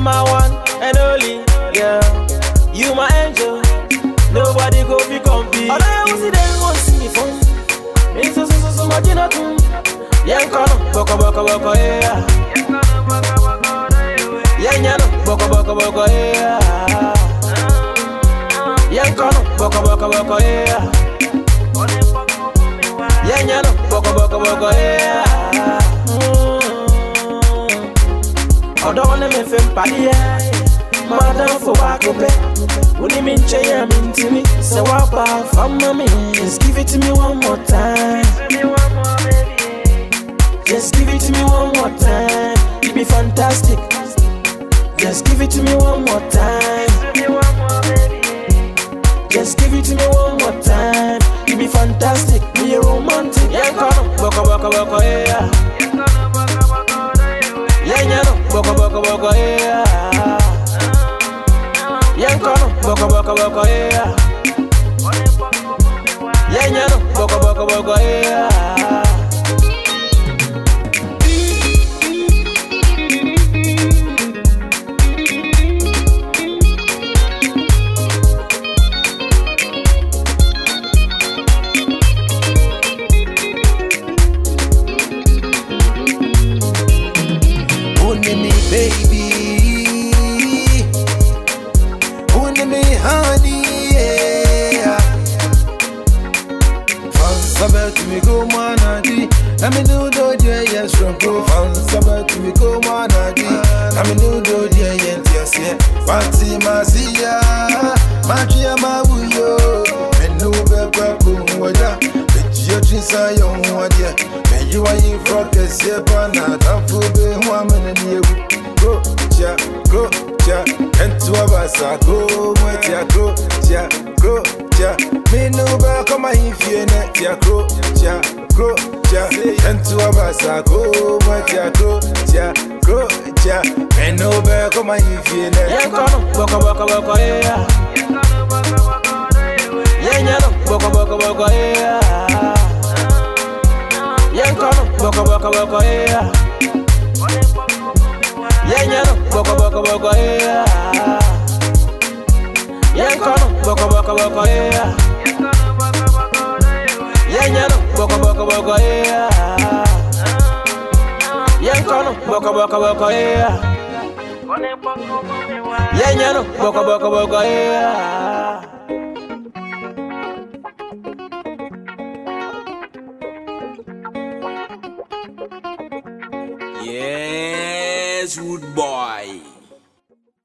my one and only girl. You my angel, nobody go be compete. All I want see them want see me fun. Me so so so much tune. Yen kono, boko boko boko yeah. Yen yano, boko boko boko yeah. Yen kono, boko boko boko yeah. Yen yano, boko boko boko yeah. Yẹ. Madam for back up When you mean chay, I'm into me. So what about from mommy? Just give it to me one more time. Just give it to me one more time. You be fantastic. Just give it to me one more time. Just give it to me one more time. You be fantastic. Be a romantic. Yeah, come boko boko yeah. Yeah, boko boko yeah. Come boko boko boko yeah. Yeah, boko boko boko yeah. me go man and D. Let me do do yeah yes from profound. Sabbath me go man and Let me do do yeah yes yes yeah. Fancy my see ya, my chia my wuyo. Me no be babu waja. Your dreams are your one, you are in front of the banana. You go, yeah, go, yeah. And two go, yeah, go, yeah, go, yeah. ma ifie ne tia kro tia kro tia Entu abasa ko ma tia kro tia kro tia Meno be ko ma ifie ne Ekono boko boko boko ea Yenyano boko boko boko ea Yenkono boko boko boko ea Yenyano boko boko boko ea Yenkono boko boko boko ea boko yeah. Boko boko boko yeah. Yeah, yeah, no, boko boko boko yeah. Yes, rude boy.